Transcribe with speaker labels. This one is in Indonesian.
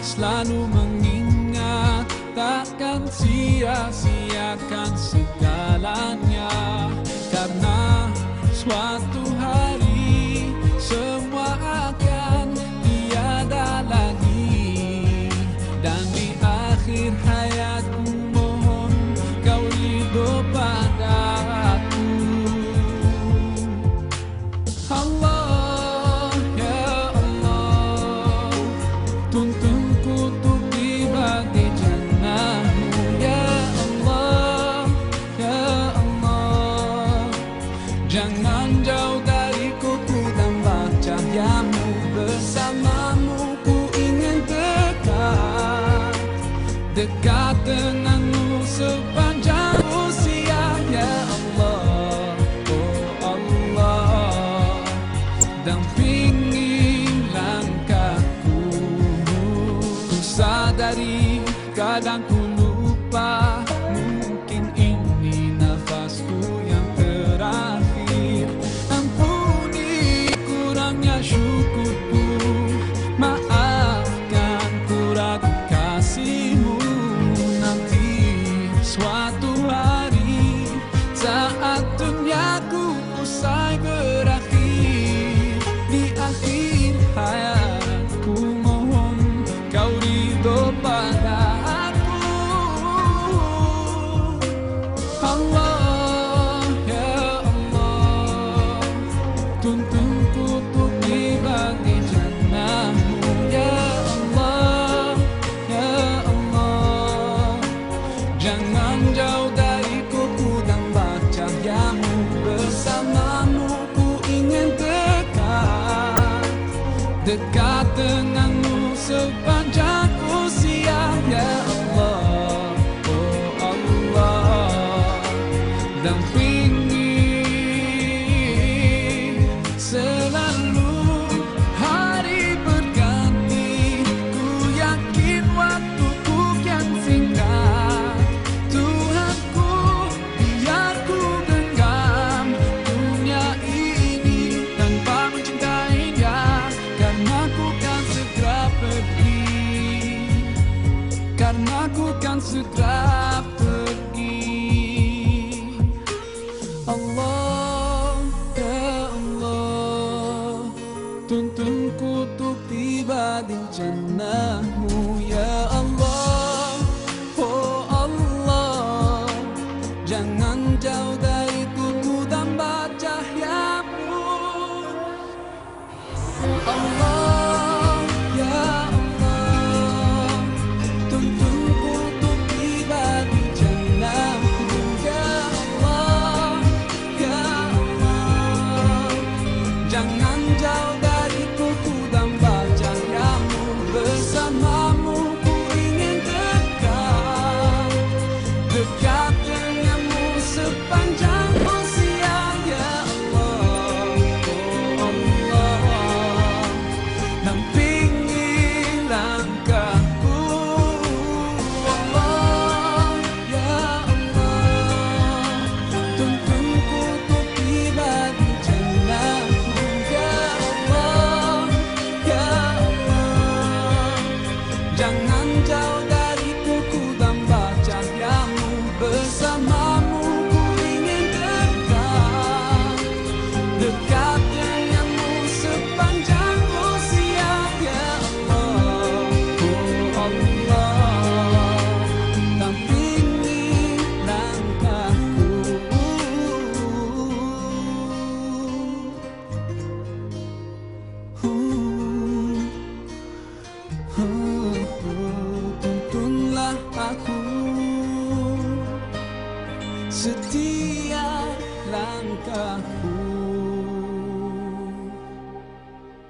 Speaker 1: selalu mengingat Takkan sia-siakan Bersamamu ku ingin dekat. Dekat denganmu sepanjang usia Ya Allah, oh Allah. Dampingi langkahku. Ku sadari kadang ku lupa Mungkin ini nafasku yang terakhir. Ampuni kurangnya hari Saat duniaku usai berakhir. Di akhir hayatku mohon kau ridho padaku Allah ya Allah Tuntunku untuk tiba di jannahmu. Ya Allah, Ya Allah Jangan Dekat denganmu sepanjang usia Ya Allah, oh Allah. Dampingi Tuntunku untuk zu dir